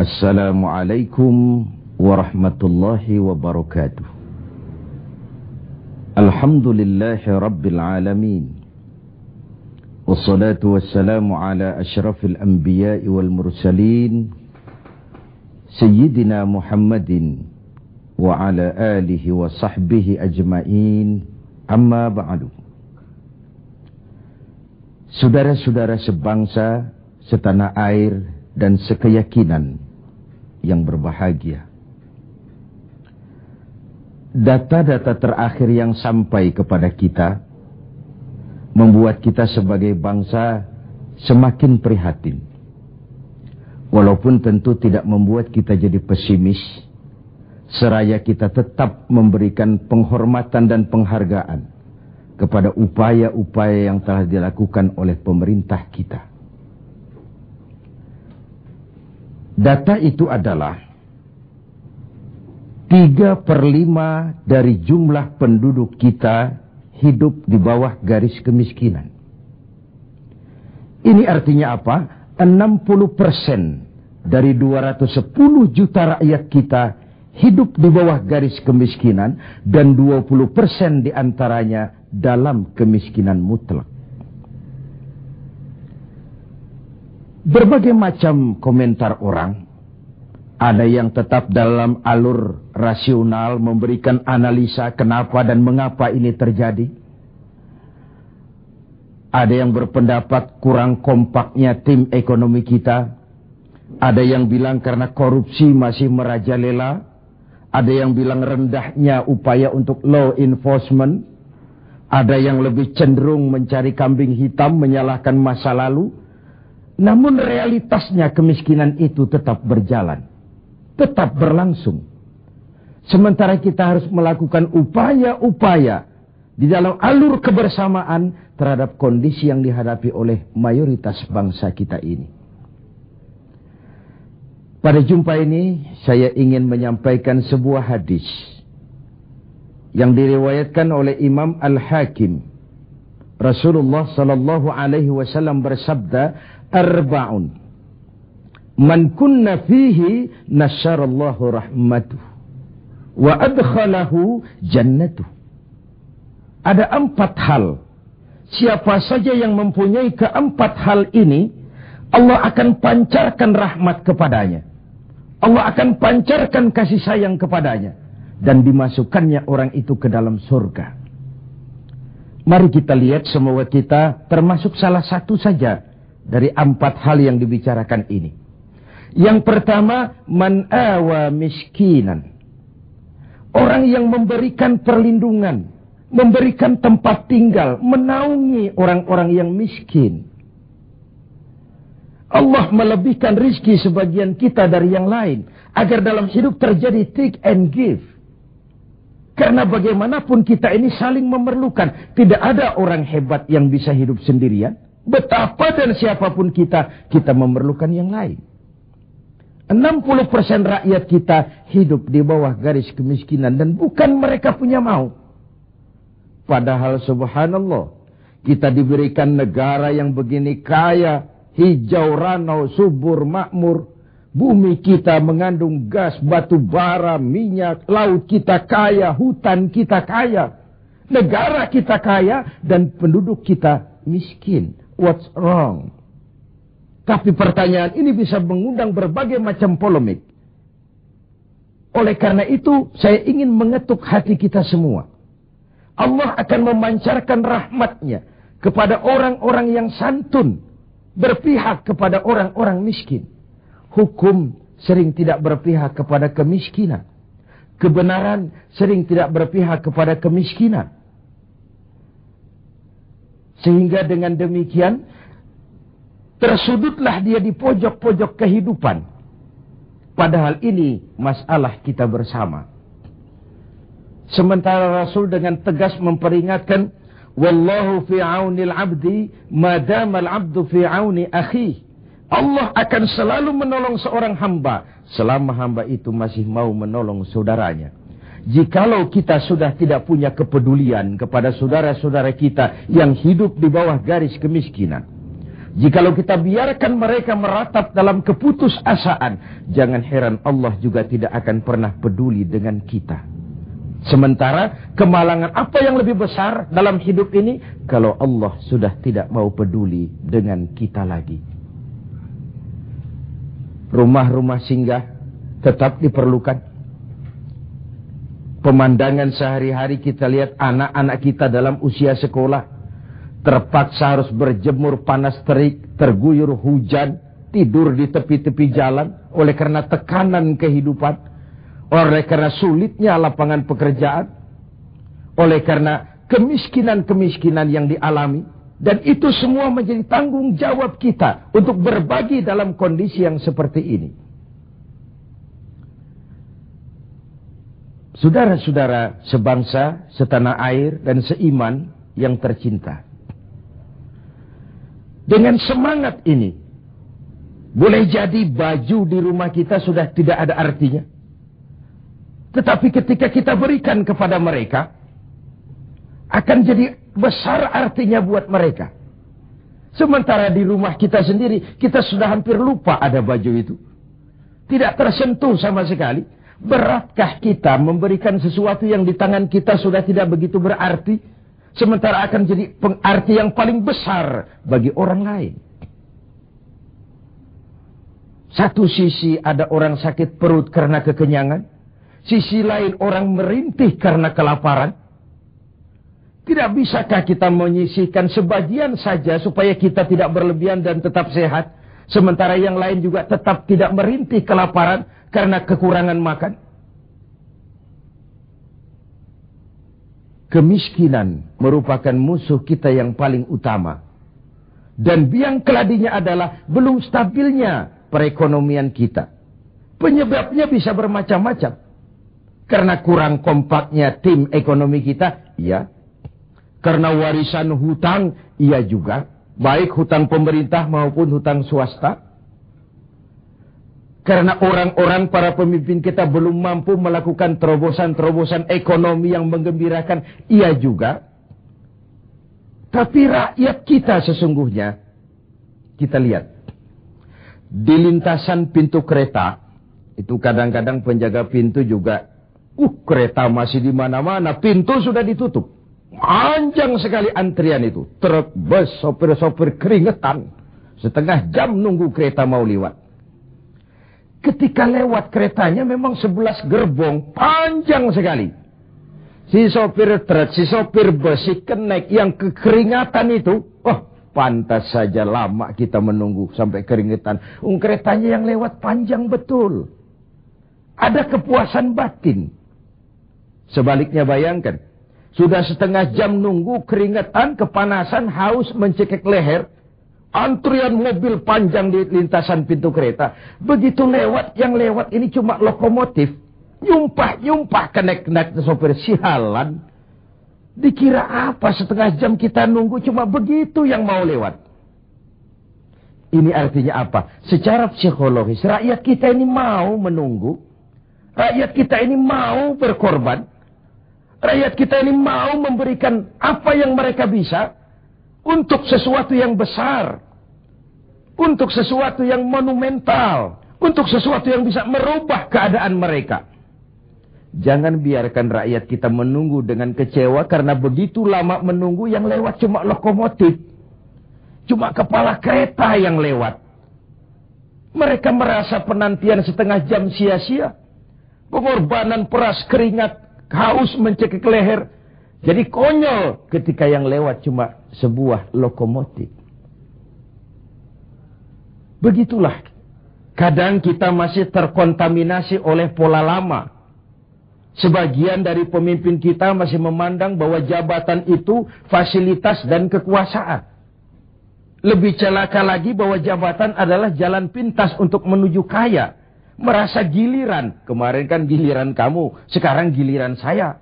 Assalamualaikum warahmatullahi wabarakatuh. Alhamdulillahi rabbil alamin. Wassalatu wassalamu ala ashrafil anbiya'i wal mursalin. Sayyidina Muhammadin wa ala alihi wa sahbihi ajma'in. Amma ba'du. Saudara-saudara sebangsa, setanah air dan sekeyakinan yang berbahagia. Data-data terakhir yang sampai kepada kita membuat kita sebagai bangsa semakin prihatin. Walaupun tentu tidak membuat kita jadi pesimis, seraya kita tetap memberikan penghormatan dan penghargaan kepada upaya-upaya yang telah dilakukan oleh pemerintah kita. Data itu adalah 3 per 5 dari jumlah penduduk kita hidup di bawah garis kemiskinan. Ini artinya apa? 60 persen dari 210 juta rakyat kita hidup di bawah garis kemiskinan dan 20 persen di antaranya dalam kemiskinan mutlak. Berbagai macam komentar orang, ada yang tetap dalam alur rasional memberikan analisa kenapa dan mengapa ini terjadi. Ada yang berpendapat kurang kompaknya tim ekonomi kita. Ada yang bilang karena korupsi masih merajalela. Ada yang bilang rendahnya upaya untuk law enforcement. Ada yang lebih cenderung mencari kambing hitam menyalahkan masa lalu. Namun realitasnya kemiskinan itu tetap berjalan tetap berlangsung. Sementara kita harus melakukan upaya-upaya di dalam alur kebersamaan terhadap kondisi yang dihadapi oleh mayoritas bangsa kita ini. Pada jumpa ini saya ingin menyampaikan sebuah hadis yang diriwayatkan oleh Imam Al-Hakim. Rasulullah sallallahu alaihi wasallam bersabda, "Arba'un Man kunna fihi nasyarallahu rahmatuh. Wa adkhalahu jannatuh. Ada empat hal. Siapa saja yang mempunyai keempat hal ini, Allah akan pancarkan rahmat kepadanya. Allah akan pancarkan kasih sayang kepadanya. Dan dimasukkannya orang itu ke dalam surga. Mari kita lihat semua kita termasuk salah satu saja dari empat hal yang dibicarakan ini. Yang pertama, man awa miskinan. Orang yang memberikan perlindungan, memberikan tempat tinggal, menaungi orang-orang yang miskin. Allah melebihkan rizki sebagian kita dari yang lain. Agar dalam hidup terjadi take and give. Karena bagaimanapun kita ini saling memerlukan. Tidak ada orang hebat yang bisa hidup sendirian. Betapa dan siapa pun kita, kita memerlukan yang lain. 60% rakyat kita hidup di bawah garis kemiskinan dan bukan mereka punya mau. Padahal subhanallah, kita diberikan negara yang begini kaya, hijau, ranau, subur, makmur. Bumi kita mengandung gas, batu bara, minyak, laut kita kaya, hutan kita kaya. Negara kita kaya dan penduduk kita miskin. What's wrong? Tapi pertanyaan ini bisa mengundang berbagai macam polemik. Oleh karena itu, saya ingin mengetuk hati kita semua. Allah akan memancarkan rahmatnya kepada orang-orang yang santun. Berpihak kepada orang-orang miskin. Hukum sering tidak berpihak kepada kemiskinan. Kebenaran sering tidak berpihak kepada kemiskinan. Sehingga dengan demikian Tersudutlah dia di pojok-pojok kehidupan. Padahal ini masalah kita bersama. Sementara Rasul dengan tegas memperingatkan, Wallahu fi aunil abdi, madamal abdu fi auni akhi. Allah akan selalu menolong seorang hamba, selama hamba itu masih mau menolong saudaranya. Jikalau kita sudah tidak punya kepedulian kepada saudara-saudara kita yang hidup di bawah garis kemiskinan, Jikalau kita biarkan mereka meratap dalam keputusasaan, jangan heran Allah juga tidak akan pernah peduli dengan kita. Sementara kemalangan apa yang lebih besar dalam hidup ini kalau Allah sudah tidak mau peduli dengan kita lagi. Rumah-rumah singgah tetap diperlukan. Pemandangan sehari-hari kita lihat anak-anak kita dalam usia sekolah. Terpaksa harus berjemur panas terik, terguyur hujan, tidur di tepi-tepi jalan. Oleh karena tekanan kehidupan, oleh karena sulitnya lapangan pekerjaan, oleh karena kemiskinan-kemiskinan yang dialami, dan itu semua menjadi tanggung jawab kita untuk berbagi dalam kondisi yang seperti ini. Saudara-saudara sebangsa, setanah air, dan seiman yang tercinta. Dengan semangat ini, boleh jadi baju di rumah kita sudah tidak ada artinya. Tetapi ketika kita berikan kepada mereka, akan jadi besar artinya buat mereka. Sementara di rumah kita sendiri, kita sudah hampir lupa ada baju itu. Tidak tersentuh sama sekali. Beratkah kita memberikan sesuatu yang di tangan kita sudah tidak begitu berarti? Sementara akan jadi pengarti yang paling besar bagi orang lain. Satu sisi ada orang sakit perut karena kekenyangan. Sisi lain orang merintih karena kelaparan. Tidak bisakah kita menyisihkan sebagian saja supaya kita tidak berlebihan dan tetap sehat. Sementara yang lain juga tetap tidak merintih kelaparan karena kekurangan makan. Kemiskinan merupakan musuh kita yang paling utama. Dan biang keladinya adalah belum stabilnya perekonomian kita. Penyebabnya bisa bermacam-macam. Karena kurang kompaknya tim ekonomi kita, iya. Karena warisan hutang, iya juga. Baik hutang pemerintah maupun hutang swasta. Karena orang-orang para pemimpin kita belum mampu melakukan terobosan-terobosan ekonomi yang menggembirakan. Iya juga. Tapi rakyat kita sesungguhnya. Kita lihat. Di lintasan pintu kereta. Itu kadang-kadang penjaga pintu juga. Uh kereta masih di mana-mana. Pintu sudah ditutup. Panjang sekali antrian itu. Truk, bus, sopir-sopir keringetan. Setengah jam nunggu kereta mau lewat. Ketika lewat keretanya memang sebelas gerbong, panjang sekali. Si sopir truk, si sopir bus, si kenek yang kekeringatan itu, oh pantas saja lama kita menunggu sampai keringetan. Um, keretanya yang lewat panjang betul. Ada kepuasan batin. Sebaliknya bayangkan, sudah setengah jam nunggu keringetan, kepanasan, haus, mencekik leher. Antrian mobil panjang di lintasan pintu kereta. Begitu lewat, yang lewat ini cuma lokomotif. Nyumpah-nyumpah kenek-kenek sopir sialan. Dikira apa setengah jam kita nunggu cuma begitu yang mau lewat. Ini artinya apa? Secara psikologis, rakyat kita ini mau menunggu. Rakyat kita ini mau berkorban. Rakyat kita ini mau memberikan apa yang mereka bisa untuk sesuatu yang besar, untuk sesuatu yang monumental, untuk sesuatu yang bisa merubah keadaan mereka. Jangan biarkan rakyat kita menunggu dengan kecewa karena begitu lama menunggu yang lewat cuma lokomotif. Cuma kepala kereta yang lewat. Mereka merasa penantian setengah jam sia-sia. Pengorbanan peras keringat, haus mencekik leher. Jadi konyol ketika yang lewat cuma sebuah lokomotif. Begitulah. Kadang kita masih terkontaminasi oleh pola lama. Sebagian dari pemimpin kita masih memandang bahwa jabatan itu fasilitas dan kekuasaan. Lebih celaka lagi bahwa jabatan adalah jalan pintas untuk menuju kaya. Merasa giliran. Kemarin kan giliran kamu, sekarang giliran saya.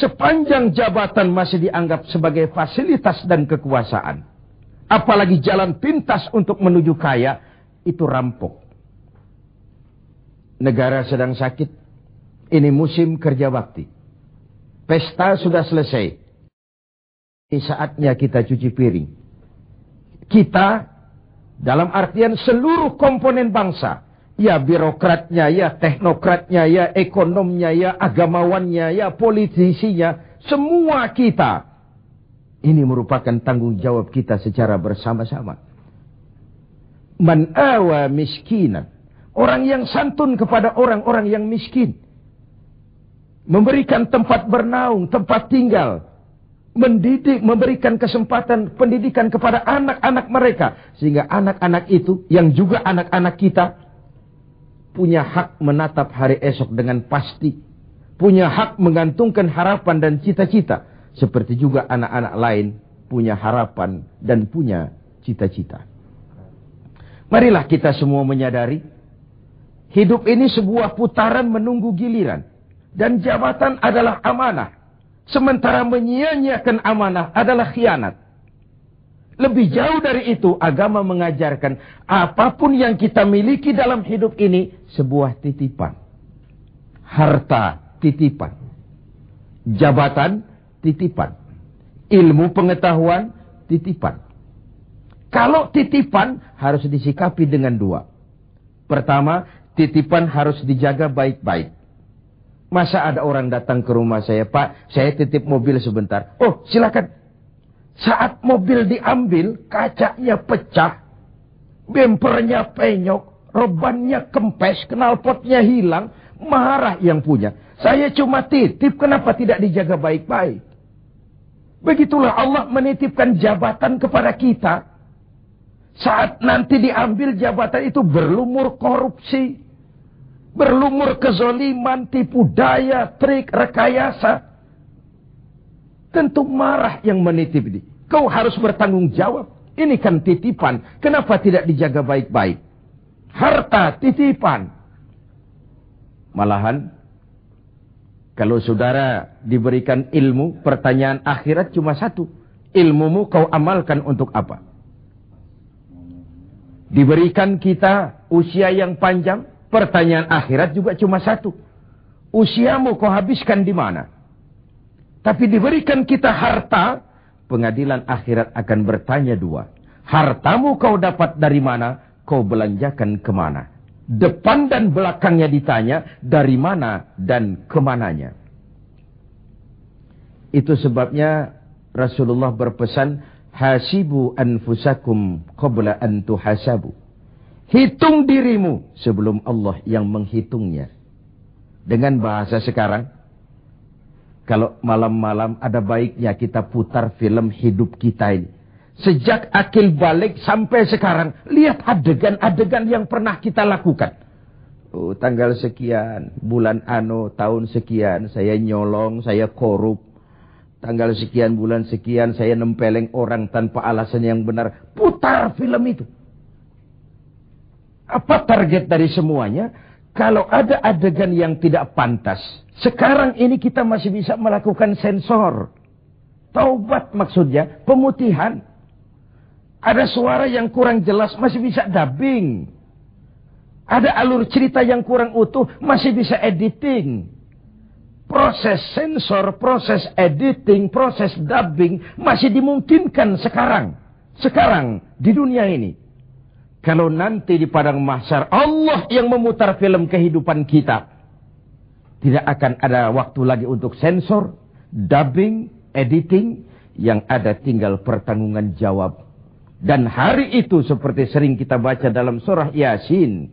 Sepanjang jabatan masih dianggap sebagai fasilitas dan kekuasaan. Apalagi jalan pintas untuk menuju kaya, itu rampok. Negara sedang sakit. Ini musim kerja bakti. Pesta sudah selesai. Ini saatnya kita cuci piring. kita dalam artian seluruh komponen bangsa. Ya birokratnya, ya teknokratnya, ya ekonomnya, ya agamawannya, ya politisinya. Semua kita. Ini merupakan tanggung jawab kita secara bersama-sama. Man awa miskinan. Orang yang santun kepada orang-orang yang miskin. Memberikan tempat bernaung, tempat tinggal. Mendidik, memberikan kesempatan pendidikan kepada anak-anak mereka. Sehingga anak-anak itu, yang juga anak-anak kita, punya hak menatap hari esok dengan pasti. Punya hak menggantungkan harapan dan cita-cita. Seperti juga anak-anak lain punya harapan dan punya cita-cita. Marilah kita semua menyadari, hidup ini sebuah putaran menunggu giliran. Dan jabatan adalah amanah. Sementara menyia-nyiakan amanah adalah khianat. Lebih jauh dari itu, agama mengajarkan apa pun yang kita miliki dalam hidup ini sebuah titipan. Harta titipan. Jabatan titipan. Ilmu pengetahuan titipan. Kalau titipan harus disikapi dengan dua. Pertama, titipan harus dijaga baik-baik. Masa ada orang datang ke rumah saya, Pak, saya titip mobil sebentar. Oh, silakan. Saat mobil diambil, kacanya pecah, bempernya penyok, rebannya kempes, knalpotnya hilang, marah yang punya. Saya cuma titip, kenapa tidak dijaga baik-baik? Begitulah Allah menitipkan jabatan kepada kita. Saat nanti diambil jabatan itu berlumur korupsi. Berlumur kezoliman, tipu daya, trik, rekayasa. Tentu marah yang menitip ini. Kau harus bertanggung jawab. Ini kan titipan. Kenapa tidak dijaga baik-baik? Harta titipan. Malahan, kalau saudara diberikan ilmu, pertanyaan akhirat cuma satu. Ilmumu kau amalkan untuk apa? Diberikan kita usia yang panjang, pertanyaan akhirat juga cuma satu. Usiamu kau habiskan di mana? Tapi diberikan kita harta, pengadilan akhirat akan bertanya dua. Hartamu kau dapat dari mana, kau belanjakan ke mana. Depan dan belakangnya ditanya, dari mana dan ke mananya. Itu sebabnya Rasulullah berpesan, Hasibu anfusakum qabla an tuhasabu. Hitung dirimu sebelum Allah yang menghitungnya. Dengan bahasa sekarang, kalau malam-malam ada baiknya kita putar film hidup kita ini. Sejak akil balik sampai sekarang, lihat adegan-adegan yang pernah kita lakukan. Oh, tanggal sekian, bulan ano, tahun sekian, saya nyolong, saya korup, Tanggal sekian bulan sekian saya nempeleng orang tanpa alasan yang benar. Putar film itu. Apa target dari semuanya? Kalau ada adegan yang tidak pantas. Sekarang ini kita masih bisa melakukan sensor. Taubat maksudnya. Pemutihan. Ada suara yang kurang jelas masih bisa dubbing. Ada alur cerita yang kurang utuh masih bisa editing proses sensor, proses editing, proses dubbing masih dimungkinkan sekarang. Sekarang di dunia ini. Kalau nanti di padang mahsyar Allah yang memutar film kehidupan kita. Tidak akan ada waktu lagi untuk sensor, dubbing, editing. Yang ada tinggal pertanggungan jawab. Dan hari itu seperti sering kita baca dalam surah Yasin.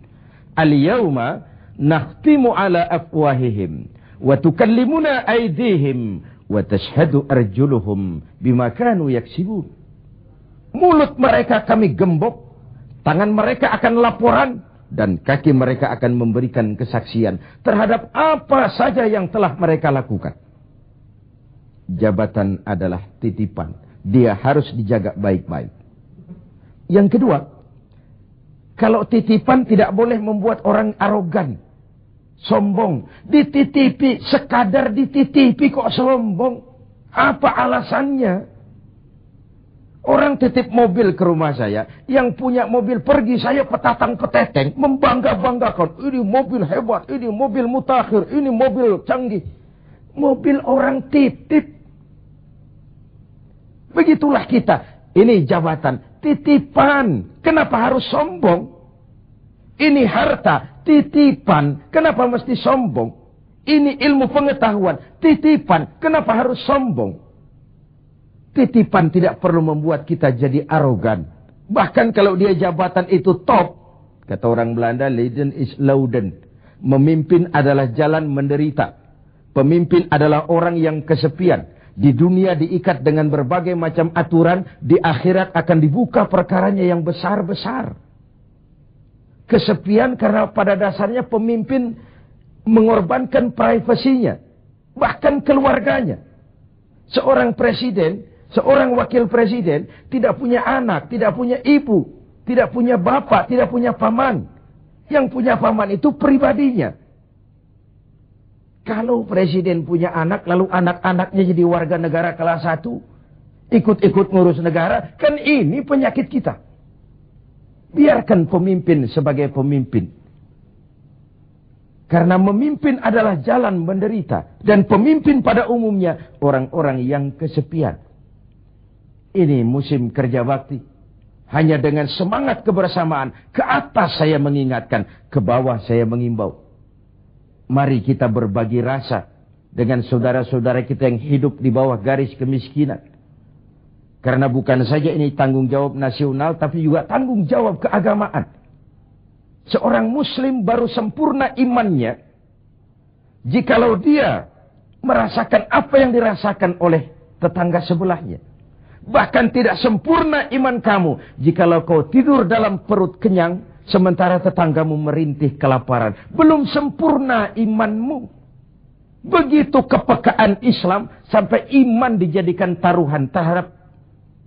Al-yawma nakhtimu ala afwahihim wa tukallimuna aydihim wa tashhadu arjuluhum bima kanu yaksibun. Mulut mereka kami gembok, tangan mereka akan laporan dan kaki mereka akan memberikan kesaksian terhadap apa saja yang telah mereka lakukan. Jabatan adalah titipan. Dia harus dijaga baik-baik. Yang kedua, kalau titipan tidak boleh membuat orang arogan sombong. Dititipi, sekadar dititipi kok sombong. Apa alasannya? Orang titip mobil ke rumah saya. Yang punya mobil pergi saya petatang peteteng. Membangga-banggakan. Ini mobil hebat. Ini mobil mutakhir. Ini mobil canggih. Mobil orang titip. Begitulah kita. Ini jabatan. titipan. Kenapa harus sombong? Ini harta, titipan. Kenapa mesti sombong? Ini ilmu pengetahuan, titipan. Kenapa harus sombong? Titipan tidak perlu membuat kita jadi arogan. Bahkan kalau dia jabatan itu top, kata orang Belanda, legend is louden. Memimpin adalah jalan menderita. Pemimpin adalah orang yang kesepian. Di dunia diikat dengan berbagai macam aturan, di akhirat akan dibuka perkaranya yang besar-besar. Kesepian karena pada dasarnya pemimpin mengorbankan privasinya, bahkan keluarganya. Seorang presiden, seorang wakil presiden tidak punya anak, tidak punya ibu, tidak punya bapak, tidak punya paman. Yang punya paman itu pribadinya. Kalau presiden punya anak, lalu anak-anaknya jadi warga negara kelas satu, ikut-ikut ngurus negara, kan ini penyakit kita. Biarkan pemimpin sebagai pemimpin. Karena memimpin adalah jalan menderita. Dan pemimpin pada umumnya orang-orang yang kesepian. Ini musim kerja bakti. Hanya dengan semangat kebersamaan. Ke atas saya mengingatkan. Ke bawah saya mengimbau. Mari kita berbagi rasa. Dengan saudara-saudara kita yang hidup di bawah garis kemiskinan. Karena bukan saja ini tanggung jawab nasional, tapi juga tanggung jawab keagamaan. Seorang muslim baru sempurna imannya, jikalau dia merasakan apa yang dirasakan oleh tetangga sebelahnya. Bahkan tidak sempurna iman kamu, jikalau kau tidur dalam perut kenyang, sementara tetanggamu merintih kelaparan. Belum sempurna imanmu. Begitu kepekaan Islam sampai iman dijadikan taruhan terhadap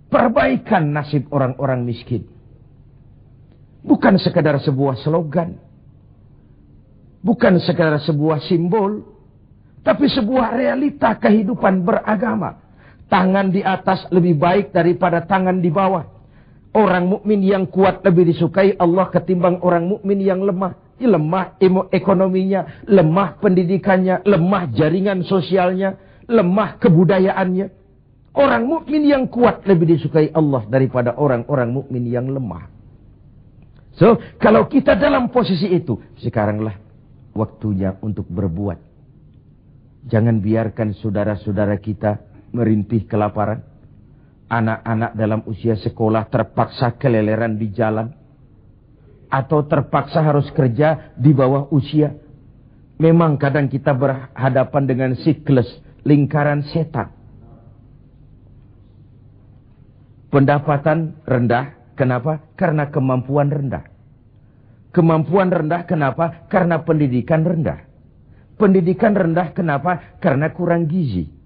perbaikan nasib orang-orang miskin. Bukan sekadar sebuah slogan. Bukan sekadar sebuah simbol. Tapi sebuah realita kehidupan beragama. Tangan di atas lebih baik daripada tangan di bawah. Orang mukmin yang kuat lebih disukai Allah ketimbang orang mukmin yang lemah. Lemah ekonominya, lemah pendidikannya, lemah jaringan sosialnya, lemah kebudayaannya. Orang mukmin yang kuat lebih disukai Allah daripada orang-orang mukmin yang lemah. So, kalau kita dalam posisi itu, sekaranglah waktunya untuk berbuat. Jangan biarkan saudara-saudara kita merintih kelaparan. Anak-anak dalam usia sekolah terpaksa keleleran di jalan. Atau terpaksa harus kerja di bawah usia. Memang kadang kita berhadapan dengan siklus lingkaran setan. Pendapatan rendah, kenapa? Karena kemampuan rendah. Kemampuan rendah, kenapa? Karena pendidikan rendah. Pendidikan rendah, kenapa? Karena kurang gizi.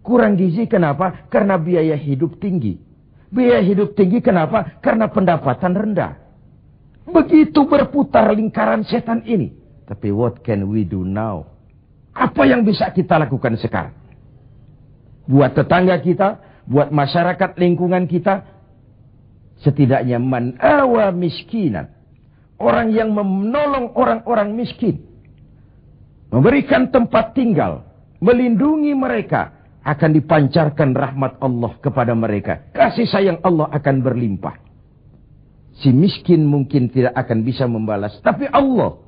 Kurang gizi, kenapa? Karena biaya hidup tinggi. Biaya hidup tinggi, kenapa? Karena pendapatan rendah. Begitu berputar lingkaran setan ini. Tapi what can we do now? Apa yang bisa kita lakukan sekarang? Buat tetangga kita, buat masyarakat lingkungan kita setidaknya man awa miskinan orang yang menolong orang-orang miskin memberikan tempat tinggal melindungi mereka akan dipancarkan rahmat Allah kepada mereka kasih sayang Allah akan berlimpah si miskin mungkin tidak akan bisa membalas tapi Allah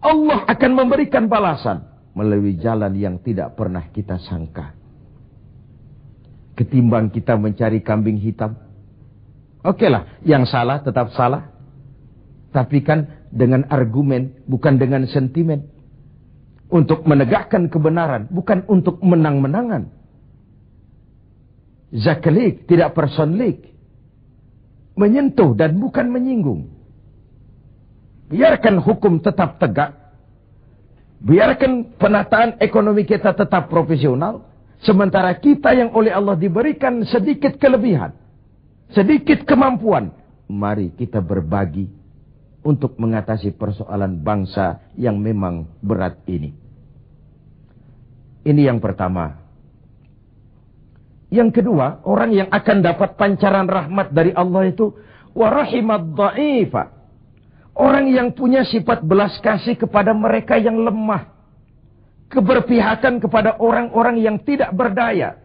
Allah akan memberikan balasan melalui jalan yang tidak pernah kita sangka ketimbang kita mencari kambing hitam. Oke lah, yang salah tetap salah. Tapi kan dengan argumen, bukan dengan sentimen. Untuk menegakkan kebenaran, bukan untuk menang-menangan. Zakalik, tidak personlik. Menyentuh dan bukan menyinggung. Biarkan hukum tetap tegak. Biarkan penataan ekonomi kita tetap profesional. Sementara kita yang oleh Allah diberikan sedikit kelebihan. Sedikit kemampuan. Mari kita berbagi untuk mengatasi persoalan bangsa yang memang berat ini. Ini yang pertama. Yang kedua, orang yang akan dapat pancaran rahmat dari Allah itu warahimat dha'ifa. Orang yang punya sifat belas kasih kepada mereka yang lemah keberpihakan kepada orang-orang yang tidak berdaya.